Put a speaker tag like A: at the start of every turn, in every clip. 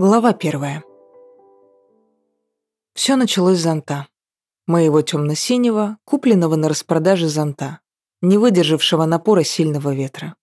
A: Глава первая. Все началось с зонта. Моего темно-синего, купленного на распродаже зонта, не выдержавшего напора сильного ветра.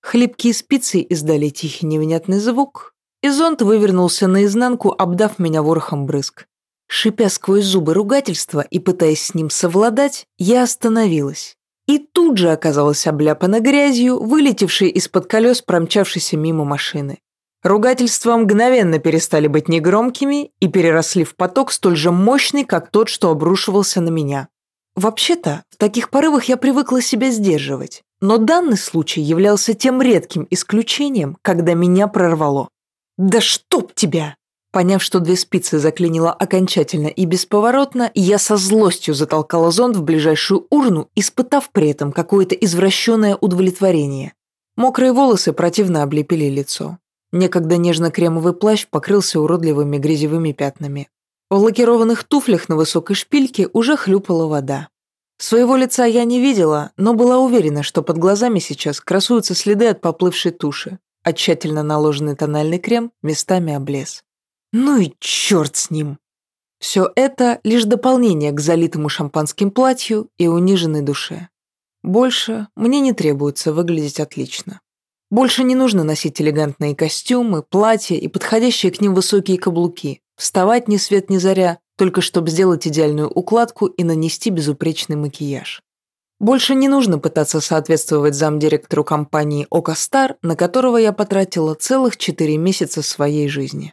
A: Хлипкие спицы издали тихий невнятный звук, и зонт вывернулся наизнанку, обдав меня ворохом брызг. Шипя сквозь зубы ругательства и пытаясь с ним совладать, я остановилась. И тут же оказалась обляпана грязью, вылетевшей из-под колес промчавшейся мимо машины. Ругательства мгновенно перестали быть негромкими и переросли в поток столь же мощный, как тот, что обрушивался на меня. Вообще-то, в таких порывах я привыкла себя сдерживать, но данный случай являлся тем редким исключением, когда меня прорвало. «Да чтоб тебя!» Поняв, что две спицы заклинило окончательно и бесповоротно, я со злостью затолкала зонт в ближайшую урну, испытав при этом какое-то извращенное удовлетворение. Мокрые волосы противно облепили лицо. Некогда нежно-кремовый плащ покрылся уродливыми грязевыми пятнами. В лакированных туфлях на высокой шпильке уже хлюпала вода. Своего лица я не видела, но была уверена, что под глазами сейчас красуются следы от поплывшей туши, а тщательно наложенный тональный крем местами облез. Ну и черт с ним! Все это лишь дополнение к залитому шампанским платью и униженной душе. Больше мне не требуется выглядеть отлично. Больше не нужно носить элегантные костюмы, платья и подходящие к ним высокие каблуки, вставать ни свет ни заря, только чтобы сделать идеальную укладку и нанести безупречный макияж. Больше не нужно пытаться соответствовать замдиректору компании «Окостар», на которого я потратила целых четыре месяца своей жизни.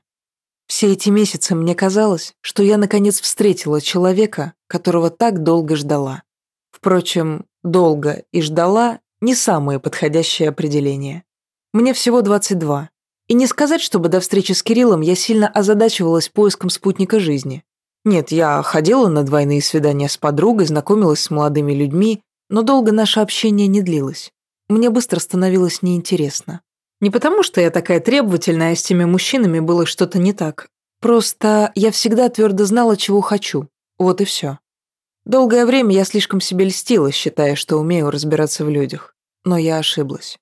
A: Все эти месяцы мне казалось, что я наконец встретила человека, которого так долго ждала. Впрочем, долго и ждала – не самые подходящие определения. Мне всего 22. И не сказать, чтобы до встречи с Кириллом я сильно озадачивалась поиском спутника жизни. Нет, я ходила на двойные свидания с подругой, знакомилась с молодыми людьми, но долго наше общение не длилось. Мне быстро становилось неинтересно. Не потому, что я такая требовательная, а с теми мужчинами было что-то не так. Просто я всегда твердо знала, чего хочу. Вот и все. Долгое время я слишком себе льстила, считая, что умею разбираться в людях. Но я ошиблась.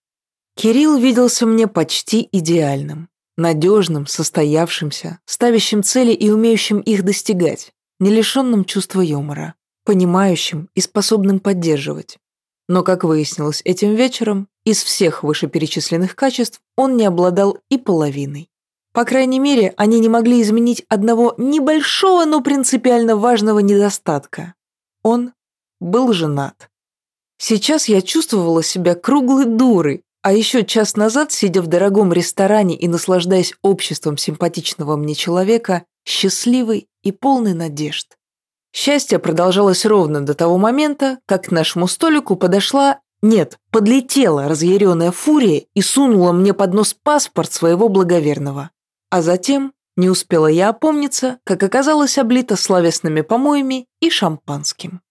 A: Кирилл виделся мне почти идеальным, надежным, состоявшимся, ставящим цели и умеющим их достигать, не лишенным чувства юмора, понимающим и способным поддерживать. Но, как выяснилось этим вечером, из всех вышеперечисленных качеств он не обладал и половиной. По крайней мере, они не могли изменить одного небольшого, но принципиально важного недостатка. Он был женат. Сейчас я чувствовала себя круглой дурой, а еще час назад, сидя в дорогом ресторане и наслаждаясь обществом симпатичного мне человека, счастливый и полный надежд. Счастье продолжалось ровно до того момента, как к нашему столику подошла, нет, подлетела разъяренная фурия и сунула мне под нос паспорт своего благоверного. А затем не успела я опомниться, как оказалась облита словесными помоями и шампанским.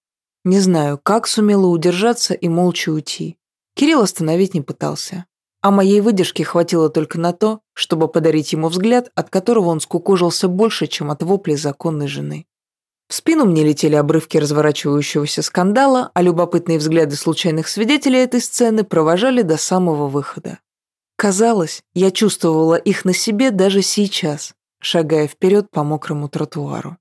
A: Не знаю, как сумела удержаться и молча уйти. Кирилл остановить не пытался. А моей выдержки хватило только на то, чтобы подарить ему взгляд, от которого он скукожился больше, чем от воплей законной жены. В спину мне летели обрывки разворачивающегося скандала, а любопытные взгляды случайных свидетелей этой сцены провожали до самого выхода. Казалось, я чувствовала их на себе даже сейчас, шагая вперед по мокрому тротуару.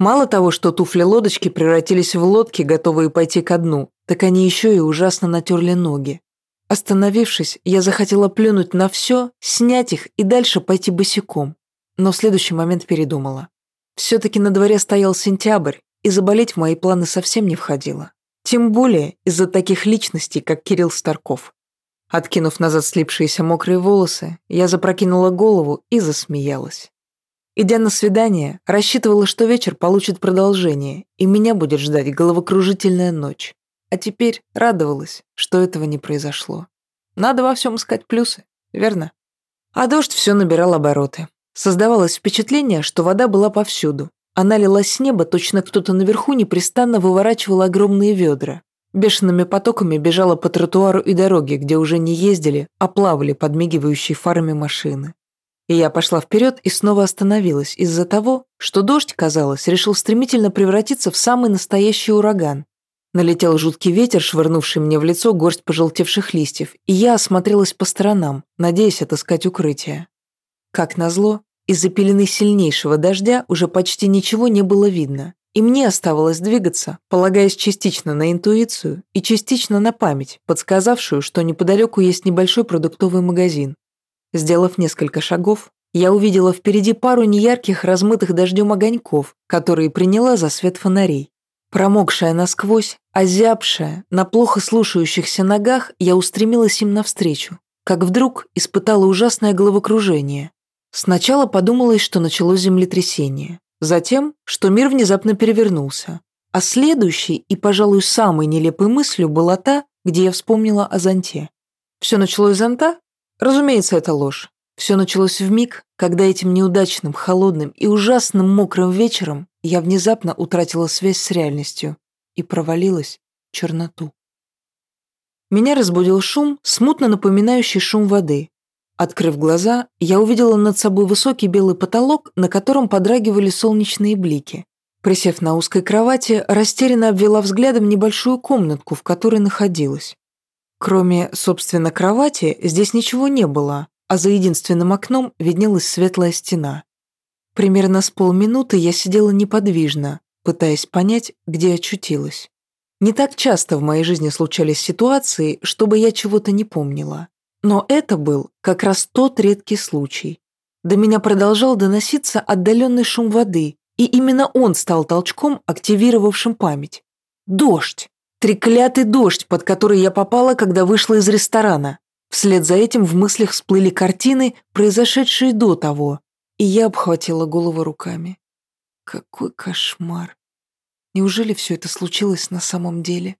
A: Мало того, что туфли-лодочки превратились в лодки, готовые пойти ко дну, так они еще и ужасно натерли ноги. Остановившись, я захотела плюнуть на все, снять их и дальше пойти босиком. Но в следующий момент передумала. Все-таки на дворе стоял сентябрь, и заболеть в мои планы совсем не входило. Тем более из-за таких личностей, как Кирилл Старков. Откинув назад слипшиеся мокрые волосы, я запрокинула голову и засмеялась. Идя на свидание, рассчитывала, что вечер получит продолжение, и меня будет ждать головокружительная ночь. А теперь радовалась, что этого не произошло. Надо во всем искать плюсы, верно? А дождь все набирал обороты. Создавалось впечатление, что вода была повсюду, Она лилась с неба, точно кто-то наверху непрестанно выворачивал огромные ведра. Бешеными потоками бежала по тротуару и дороге, где уже не ездили, а плавали подмигивающие фарами машины. И я пошла вперед и снова остановилась из-за того, что дождь, казалось, решил стремительно превратиться в самый настоящий ураган. Налетел жуткий ветер, швырнувший мне в лицо горсть пожелтевших листьев, и я осмотрелась по сторонам, надеясь отыскать укрытие. Как назло, из-за пелены сильнейшего дождя уже почти ничего не было видно, и мне оставалось двигаться, полагаясь частично на интуицию и частично на память, подсказавшую, что неподалеку есть небольшой продуктовый магазин. Сделав несколько шагов, я увидела впереди пару неярких, размытых дождем огоньков, которые приняла за свет фонарей. Промокшая насквозь, озябшая, на плохо слушающихся ногах, я устремилась им навстречу, как вдруг испытала ужасное головокружение. Сначала подумалось, что началось землетрясение. Затем, что мир внезапно перевернулся. А следующей и, пожалуй, самой нелепой мыслью была та, где я вспомнила о зонте. Все началось с зонта? Разумеется, это ложь. Все началось в миг, когда этим неудачным, холодным и ужасным мокрым вечером я внезапно утратила связь с реальностью и провалилась в черноту. Меня разбудил шум, смутно напоминающий шум воды, Открыв глаза, я увидела над собой высокий белый потолок, на котором подрагивали солнечные блики. Присев на узкой кровати, растерянно обвела взглядом небольшую комнатку, в которой находилась. Кроме, собственно, кровати, здесь ничего не было, а за единственным окном виднелась светлая стена. Примерно с полминуты я сидела неподвижно, пытаясь понять, где очутилась. Не так часто в моей жизни случались ситуации, чтобы я чего-то не помнила. Но это был как раз тот редкий случай. До меня продолжал доноситься отдаленный шум воды, и именно он стал толчком, активировавшим память. Дождь. Треклятый дождь, под который я попала, когда вышла из ресторана. Вслед за этим в мыслях всплыли картины, произошедшие до того, и я обхватила голову руками. Какой кошмар. Неужели все это случилось на самом деле?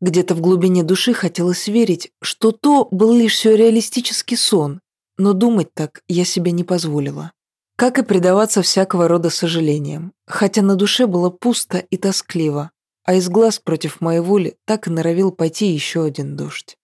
A: Где-то в глубине души хотелось верить, что то был лишь сюрреалистический сон, но думать так я себе не позволила. Как и предаваться всякого рода сожалениям, хотя на душе было пусто и тоскливо, а из глаз против моей воли так и норовил пойти еще один дождь.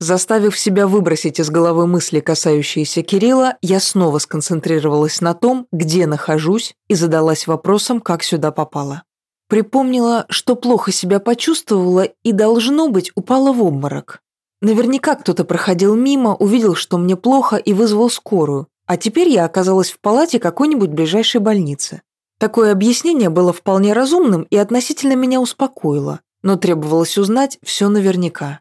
A: Заставив себя выбросить из головы мысли, касающиеся Кирилла, я снова сконцентрировалась на том, где нахожусь, и задалась вопросом, как сюда попала. Припомнила, что плохо себя почувствовала и, должно быть, упала в обморок. Наверняка кто-то проходил мимо, увидел, что мне плохо и вызвал скорую, а теперь я оказалась в палате какой-нибудь ближайшей больницы. Такое объяснение было вполне разумным и относительно меня успокоило, но требовалось узнать все наверняка.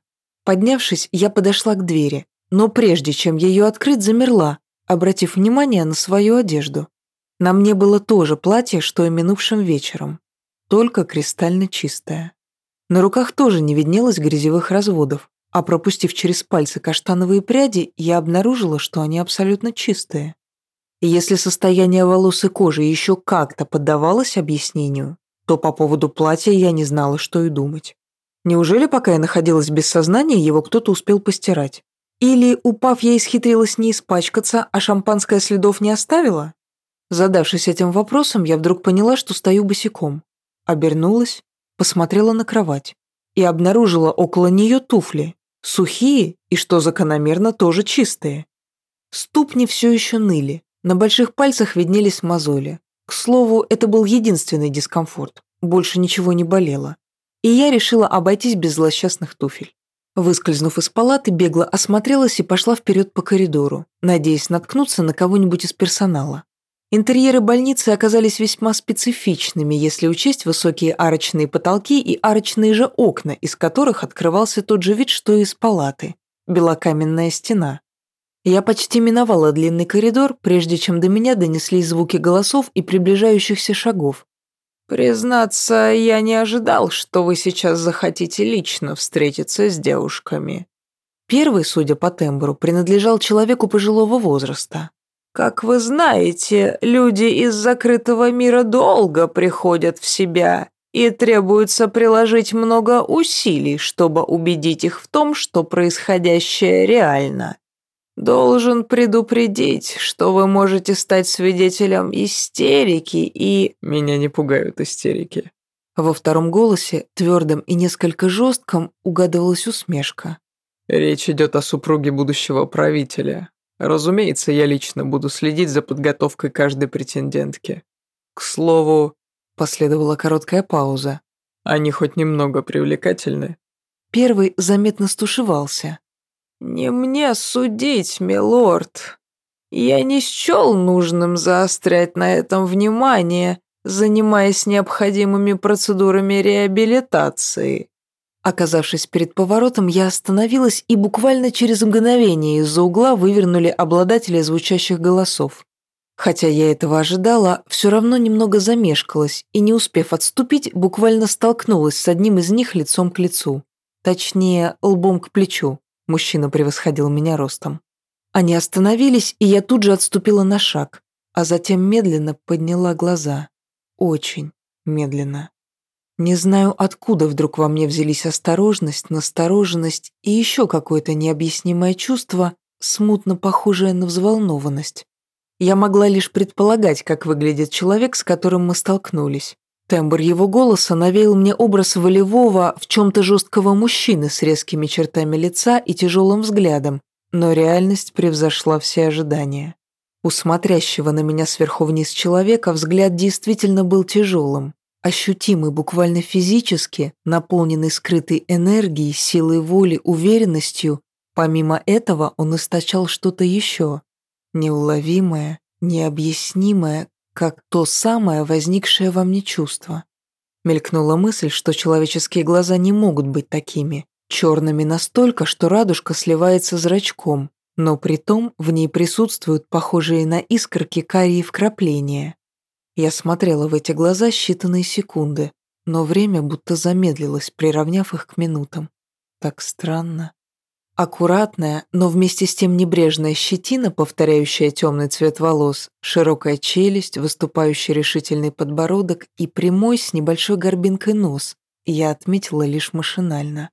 A: Поднявшись, я подошла к двери, но прежде чем ее открыть, замерла, обратив внимание на свою одежду. На мне было то же платье, что и минувшим вечером только кристально чистая. На руках тоже не виднелось грязевых разводов, а пропустив через пальцы каштановые пряди, я обнаружила, что они абсолютно чистые. Если состояние волос и кожи еще как-то поддавалось объяснению, то по поводу платья я не знала, что и думать. Неужели, пока я находилась без сознания, его кто-то успел постирать? Или, упав, я исхитрилась не испачкаться, а шампанское следов не оставила? Задавшись этим вопросом, я вдруг поняла, что стою босиком. Обернулась, посмотрела на кровать и обнаружила около нее туфли, сухие и, что закономерно, тоже чистые. Ступни все еще ныли, на больших пальцах виднелись мозоли. К слову, это был единственный дискомфорт, больше ничего не болело. И я решила обойтись без злосчастных туфель. Выскользнув из палаты, бегло осмотрелась и пошла вперед по коридору, надеясь наткнуться на кого-нибудь из персонала. Интерьеры больницы оказались весьма специфичными, если учесть высокие арочные потолки и арочные же окна, из которых открывался тот же вид, что и из палаты – белокаменная стена. Я почти миновала длинный коридор, прежде чем до меня донеслись звуки голосов и приближающихся шагов. «Признаться, я не ожидал, что вы сейчас захотите лично встретиться с девушками». Первый, судя по тембру, принадлежал человеку пожилого возраста. Как вы знаете, люди из закрытого мира долго приходят в себя, и требуется приложить много усилий, чтобы убедить их в том, что происходящее реально. Должен предупредить, что вы можете стать свидетелем истерики и...
B: Меня не пугают истерики.
A: Во втором голосе, твердом и несколько жестком, угадывалась усмешка.
B: Речь идет о супруге будущего правителя. Разумеется, я лично буду следить за подготовкой каждой претендентки. К слову, последовала короткая пауза. Они хоть немного привлекательны?
A: Первый заметно стушевался. «Не мне судить, милорд. Я не счел нужным заострять на этом внимание, занимаясь необходимыми процедурами реабилитации». Оказавшись перед поворотом, я остановилась, и буквально через мгновение из-за угла вывернули обладатели звучащих голосов. Хотя я этого ожидала, все равно немного замешкалась и, не успев отступить, буквально столкнулась с одним из них лицом к лицу. Точнее, лбом к плечу. Мужчина превосходил меня ростом. Они остановились, и я тут же отступила на шаг, а затем медленно подняла глаза. Очень медленно. Не знаю, откуда вдруг во мне взялись осторожность, настороженность и еще какое-то необъяснимое чувство, смутно похожее на взволнованность. Я могла лишь предполагать, как выглядит человек, с которым мы столкнулись. Тембр его голоса навеял мне образ волевого, в чем-то жесткого мужчины с резкими чертами лица и тяжелым взглядом, но реальность превзошла все ожидания. У смотрящего на меня сверху вниз человека взгляд действительно был тяжелым, ощутимый буквально физически, наполненный скрытой энергией, силой воли, уверенностью. Помимо этого он источал что-то еще, неуловимое, необъяснимое, как то самое возникшее во мне чувство. Мелькнула мысль, что человеческие глаза не могут быть такими, черными настолько, что радужка сливается зрачком, но при том в ней присутствуют похожие на искорки карие вкрапления. Я смотрела в эти глаза считанные секунды, но время будто замедлилось, приравняв их к минутам. Так странно. Аккуратная, но вместе с тем небрежная щетина, повторяющая темный цвет волос, широкая челюсть, выступающий решительный подбородок и прямой с небольшой горбинкой нос, я отметила лишь машинально.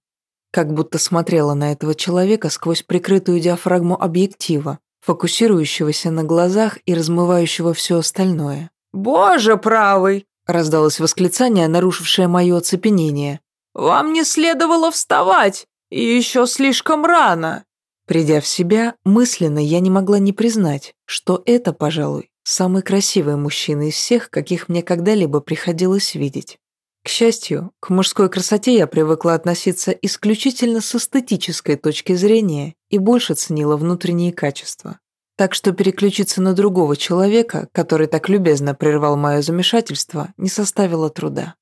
A: Как будто смотрела на этого человека сквозь прикрытую диафрагму объектива, фокусирующегося на глазах и размывающего все остальное. «Боже правый!» – раздалось восклицание, нарушившее мое оцепенение. «Вам не следовало вставать! И еще слишком рано!» Придя в себя, мысленно я не могла не признать, что это, пожалуй, самый красивый мужчина из всех, каких мне когда-либо приходилось видеть. К счастью, к мужской красоте я привыкла относиться исключительно с эстетической точки зрения и больше ценила внутренние качества. Так что переключиться на другого человека, который так любезно прервал мое замешательство, не составило труда.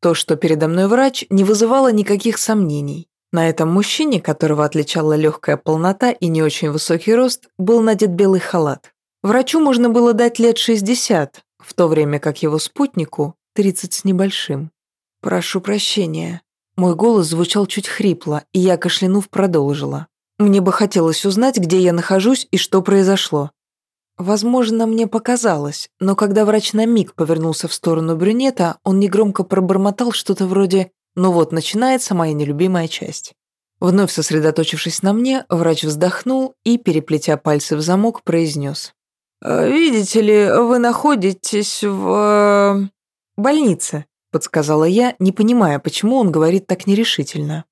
A: То, что передо мной врач, не вызывало никаких сомнений. На этом мужчине, которого отличала легкая полнота и не очень высокий рост, был надет белый халат. Врачу можно было дать лет 60, в то время как его спутнику – 30 с небольшим. «Прошу прощения». Мой голос звучал чуть хрипло, и я, кашлянув, продолжила. «Мне бы хотелось узнать, где я нахожусь и что произошло». Возможно, мне показалось, но когда врач на миг повернулся в сторону брюнета, он негромко пробормотал что-то вроде ну вот, начинается моя нелюбимая часть. Вновь сосредоточившись на мне, врач вздохнул и, переплетя пальцы в замок, произнес. «Э, «Видите ли, вы находитесь в... Э, больнице», — подсказала я, не понимая, почему он говорит так нерешительно.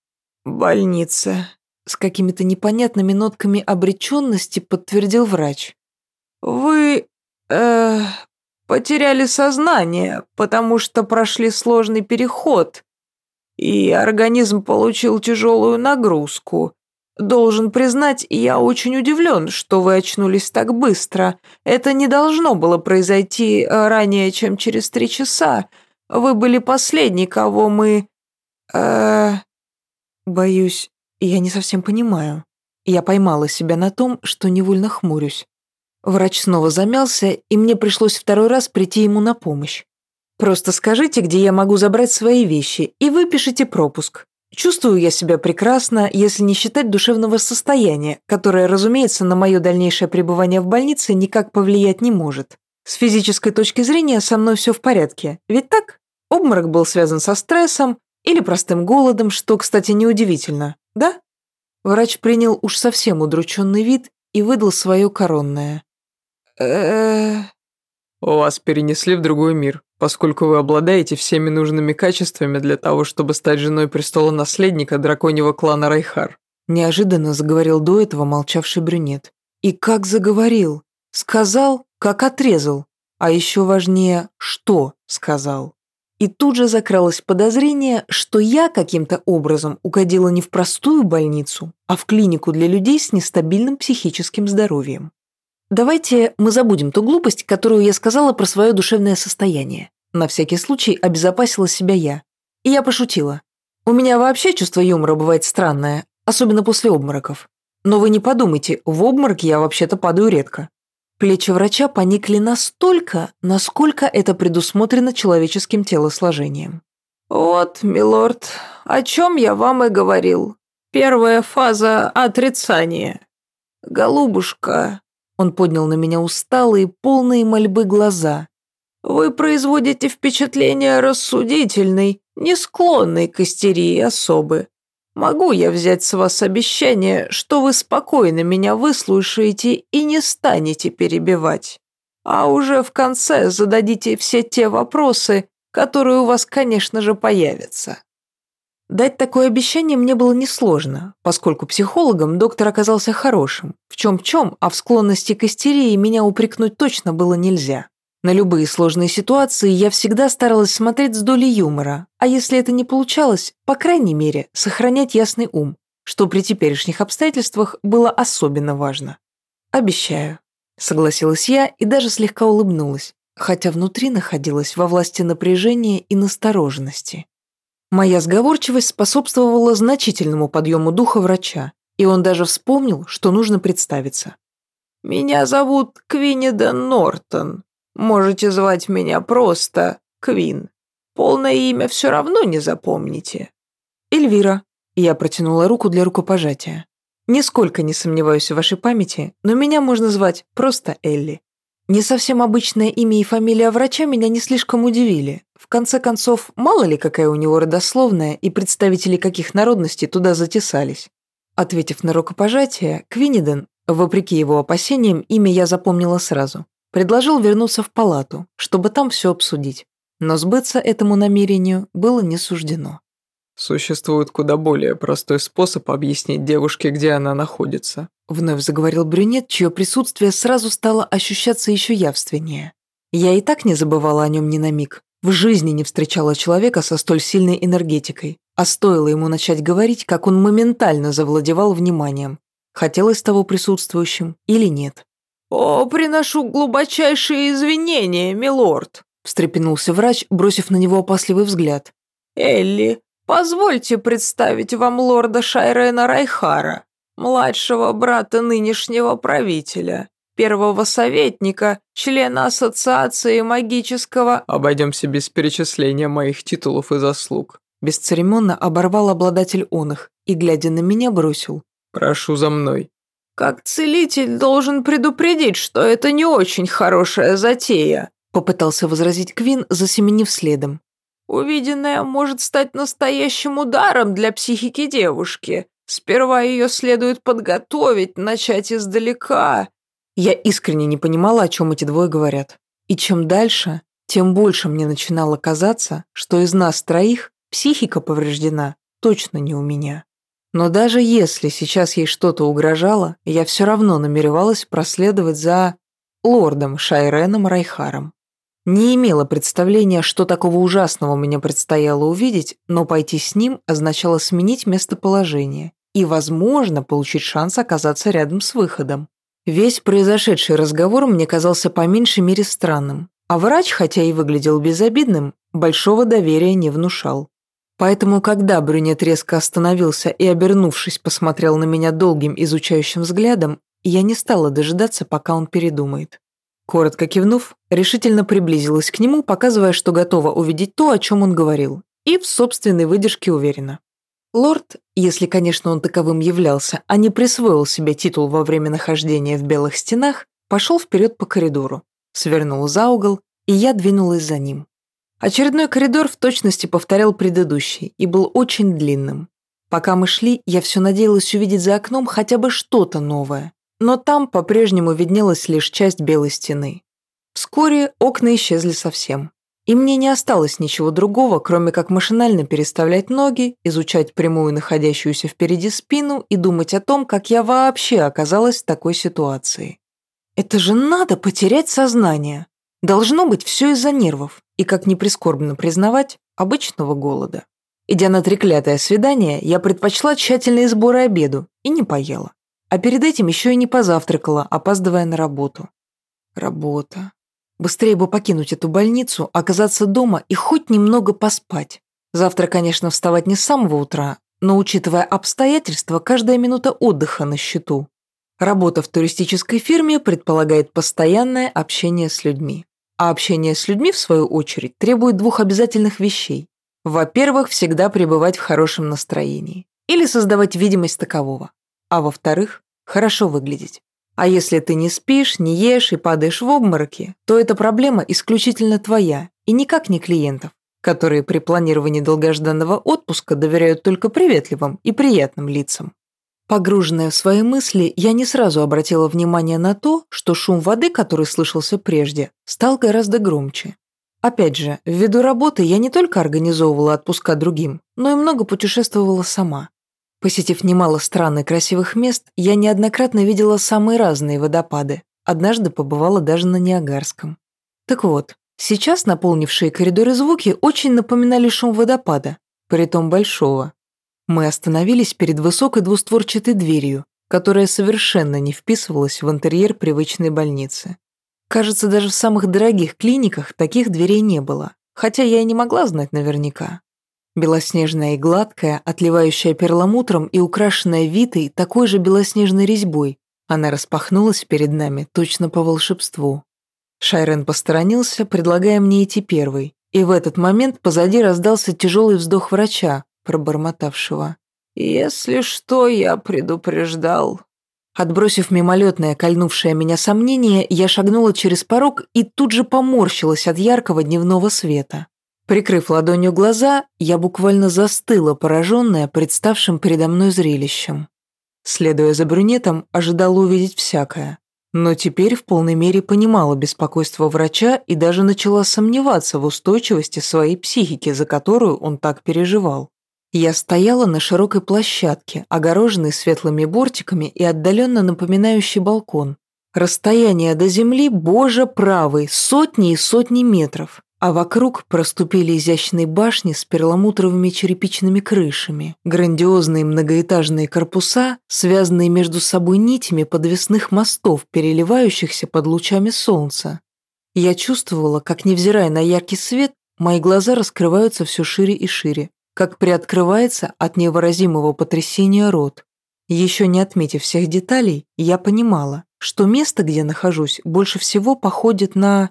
A: «Больница», — с какими-то непонятными нотками обреченности подтвердил врач. «Вы... э... потеряли сознание, потому что прошли сложный переход, и организм получил тяжелую нагрузку. Должен признать, я очень удивлен, что вы очнулись так быстро. Это не должно было произойти э, ранее, чем через три часа. Вы были последний, кого мы... Э... Боюсь, я не совсем понимаю. Я поймала себя на том, что невольно хмурюсь. Врач снова замялся, и мне пришлось второй раз прийти ему на помощь. Просто скажите, где я могу забрать свои вещи, и выпишите пропуск. Чувствую я себя прекрасно, если не считать душевного состояния, которое, разумеется, на мое дальнейшее пребывание в больнице никак повлиять не может. С физической точки зрения со мной все в порядке, ведь так? Обморок был связан со стрессом или простым голодом, что, кстати, неудивительно, да? Врач принял уж совсем удрученный вид и выдал свое коронное. э
B: Вас перенесли в другой мир, поскольку вы обладаете всеми нужными качествами для того, чтобы стать женой престола наследника драконьего клана Райхар.
A: Неожиданно заговорил до этого молчавший брюнет. И как заговорил. Сказал, как отрезал. А еще важнее, что сказал. И тут же закралось подозрение, что я каким-то образом угодила не в простую больницу, а в клинику для людей с нестабильным психическим здоровьем. Давайте мы забудем ту глупость, которую я сказала про свое душевное состояние. На всякий случай обезопасила себя я. И я пошутила. У меня вообще чувство юмора бывает странное, особенно после обмороков. Но вы не подумайте, в обморок я вообще-то падаю редко. Плечи врача поникли настолько, насколько это предусмотрено человеческим телосложением. «Вот, милорд, о чем я вам и говорил. Первая фаза отрицания. Голубушка...» Он поднял на меня усталые, полные мольбы глаза. «Вы производите впечатление рассудительной, не склонной к истерии особы. Могу я взять с вас обещание, что вы спокойно меня выслушаете и не станете перебивать, а уже в конце зададите все те вопросы, которые у вас, конечно же, появятся». Дать такое обещание мне было несложно, поскольку психологом доктор оказался хорошим. В чем-чем, а в склонности к истерии меня упрекнуть точно было нельзя. На любые сложные ситуации я всегда старалась смотреть с долей юмора, а если это не получалось, по крайней мере, сохранять ясный ум, что при теперешних обстоятельствах было особенно важно. «Обещаю», — согласилась я и даже слегка улыбнулась, хотя внутри находилась во власти напряжения и настороженности. Моя сговорчивость способствовала значительному подъему духа врача, и он даже вспомнил, что нужно представиться. «Меня зовут Квиннидан Нортон», Можете звать меня просто Квин. Полное имя все равно не запомните». «Эльвира». Я протянула руку для рукопожатия. «Нисколько не сомневаюсь в вашей памяти, но меня можно звать просто Элли. Не совсем обычное имя и фамилия врача меня не слишком удивили. В конце концов, мало ли какая у него родословная и представители каких народностей туда затесались. Ответив на рукопожатие, Квиниден, вопреки его опасениям, имя я запомнила сразу. Предложил вернуться в палату, чтобы там все обсудить. Но сбыться этому намерению было не суждено.
B: «Существует куда более простой способ объяснить девушке, где она находится»,
A: вновь заговорил брюнет, чье присутствие сразу стало ощущаться еще явственнее. Я и так не забывала о нем ни на миг. В жизни не встречала человека со столь сильной энергетикой, а стоило ему начать говорить, как он моментально завладевал вниманием. Хотелось того присутствующим или нет. «О, приношу глубочайшие извинения, милорд», – встрепенулся врач, бросив на него опасливый взгляд. «Элли, позвольте представить вам лорда Шайрена Райхара, младшего брата нынешнего правителя, первого советника, члена Ассоциации магического...»
B: «Обойдемся без перечисления моих титулов и заслуг»,
A: Бесцеремонно оборвал обладатель он их и, глядя на меня, бросил.
B: «Прошу за мной».
A: «Как целитель должен предупредить, что это не очень хорошая затея», попытался возразить Квин, засеменив следом. «Увиденное может стать настоящим ударом для психики девушки. Сперва ее следует подготовить, начать издалека». Я искренне не понимала, о чем эти двое говорят. И чем дальше, тем больше мне начинало казаться, что из нас троих психика повреждена точно не у меня. Но даже если сейчас ей что-то угрожало, я все равно намеревалась проследовать за лордом Шайреном Райхаром. Не имела представления, что такого ужасного мне предстояло увидеть, но пойти с ним означало сменить местоположение и, возможно, получить шанс оказаться рядом с выходом. Весь произошедший разговор мне казался по меньшей мере странным, а врач, хотя и выглядел безобидным, большого доверия не внушал. Поэтому, когда брюнет резко остановился и, обернувшись, посмотрел на меня долгим изучающим взглядом, я не стала дожидаться, пока он передумает. Коротко кивнув, решительно приблизилась к нему, показывая, что готова увидеть то, о чем он говорил, и в собственной выдержке уверена. Лорд, если, конечно, он таковым являлся, а не присвоил себе титул во время нахождения в белых стенах, пошел вперед по коридору, свернул за угол, и я двинулась за ним. Очередной коридор в точности повторял предыдущий и был очень длинным. Пока мы шли, я все надеялась увидеть за окном хотя бы что-то новое. но там по-прежнему виднелась лишь часть белой стены. Вскоре окна исчезли совсем. И мне не осталось ничего другого, кроме как машинально переставлять ноги, изучать прямую находящуюся впереди спину и думать о том, как я вообще оказалась в такой ситуации. Это же надо потерять сознание. Должно быть все из-за нервов и, как ни прискорбно признавать, обычного голода. Идя на треклятое свидание, я предпочла тщательные сборы обеду и не поела. А перед этим еще и не позавтракала, опаздывая на работу. Работа. Быстрее бы покинуть эту больницу, оказаться дома и хоть немного поспать. Завтра, конечно, вставать не с самого утра, но, учитывая обстоятельства, каждая минута отдыха на счету. Работа в туристической фирме предполагает постоянное общение с людьми. А общение с людьми, в свою очередь, требует двух обязательных вещей. Во-первых, всегда пребывать в хорошем настроении. Или создавать видимость такового. А во-вторых, хорошо выглядеть. А если ты не спишь, не ешь и падаешь в обмороки, то эта проблема исключительно твоя и никак не клиентов, которые при планировании долгожданного отпуска доверяют только приветливым и приятным лицам. Погруженная в свои мысли, я не сразу обратила внимание на то, что шум воды, который слышался прежде, стал гораздо громче. Опять же, ввиду работы я не только организовывала отпуска другим, но и много путешествовала сама. Посетив немало стран и красивых мест, я неоднократно видела самые разные водопады. Однажды побывала даже на Ниагарском. Так вот, сейчас наполнившие коридоры звуки очень напоминали шум водопада, притом большого. Мы остановились перед высокой двустворчатой дверью, которая совершенно не вписывалась в интерьер привычной больницы. Кажется, даже в самых дорогих клиниках таких дверей не было, хотя я и не могла знать наверняка. Белоснежная и гладкая, отливающая перламутром и украшенная витой такой же белоснежной резьбой, она распахнулась перед нами точно по волшебству. Шайрен посторонился, предлагая мне идти первой, и в этот момент позади раздался тяжелый вздох врача, пробормотавшего. «Если что, я предупреждал». Отбросив мимолетное, кольнувшее меня сомнение, я шагнула через порог и тут же поморщилась от яркого дневного света. Прикрыв ладонью глаза, я буквально застыла, пораженная представшим передо мной зрелищем. Следуя за брюнетом, ожидала увидеть всякое. Но теперь в полной мере понимала беспокойство врача и даже начала сомневаться в устойчивости своей психики, за которую он так переживал. Я стояла на широкой площадке, огороженной светлыми бортиками и отдаленно напоминающей балкон. Расстояние до земли, боже правый, сотни и сотни метров а вокруг проступили изящные башни с перламутровыми черепичными крышами, грандиозные многоэтажные корпуса, связанные между собой нитями подвесных мостов, переливающихся под лучами солнца. Я чувствовала, как, невзирая на яркий свет, мои глаза раскрываются все шире и шире, как приоткрывается от невыразимого потрясения рот. Еще не отметив всех деталей, я понимала, что место, где нахожусь, больше всего походит на...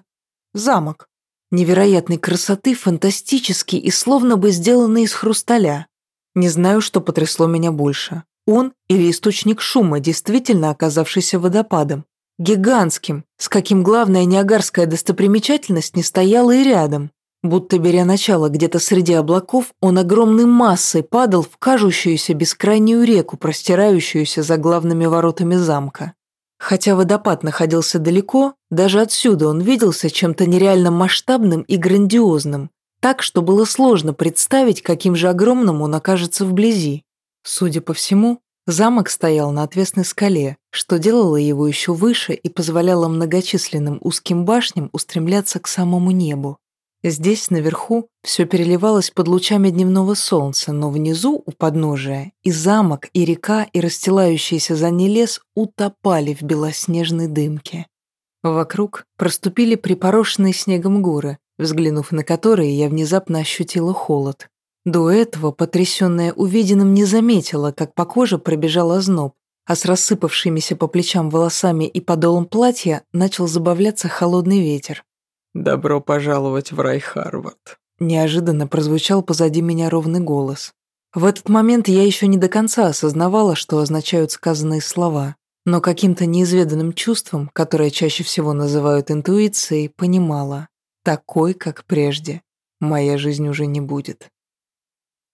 A: замок невероятной красоты, фантастический и словно бы сделанный из хрусталя. Не знаю, что потрясло меня больше. Он или источник шума, действительно оказавшийся водопадом. Гигантским, с каким главная неагарская достопримечательность не стояла и рядом. Будто беря начало где-то среди облаков, он огромной массой падал в кажущуюся бескрайнюю реку, простирающуюся за главными воротами замка. Хотя водопад находился далеко, даже отсюда он виделся чем-то нереально масштабным и грандиозным, так что было сложно представить, каким же огромным он окажется вблизи. Судя по всему, замок стоял на отвесной скале, что делало его еще выше и позволяло многочисленным узким башням устремляться к самому небу. Здесь, наверху, все переливалось под лучами дневного солнца, но внизу, у подножия, и замок, и река, и расстилающийся за ней лес утопали в белоснежной дымке. Вокруг проступили припорошенные снегом горы, взглянув на которые, я внезапно ощутила холод. До этого, потрясенная увиденным, не заметила, как по коже пробежал озноб, а с рассыпавшимися по плечам волосами и подолом платья начал забавляться холодный ветер.
B: «Добро пожаловать в рай, Харвард», –
A: неожиданно прозвучал позади меня ровный голос. В этот момент я еще не до конца осознавала, что означают сказанные слова, но каким-то неизведанным чувством, которое чаще всего называют интуицией, понимала, такой, как прежде, моя жизнь уже не будет.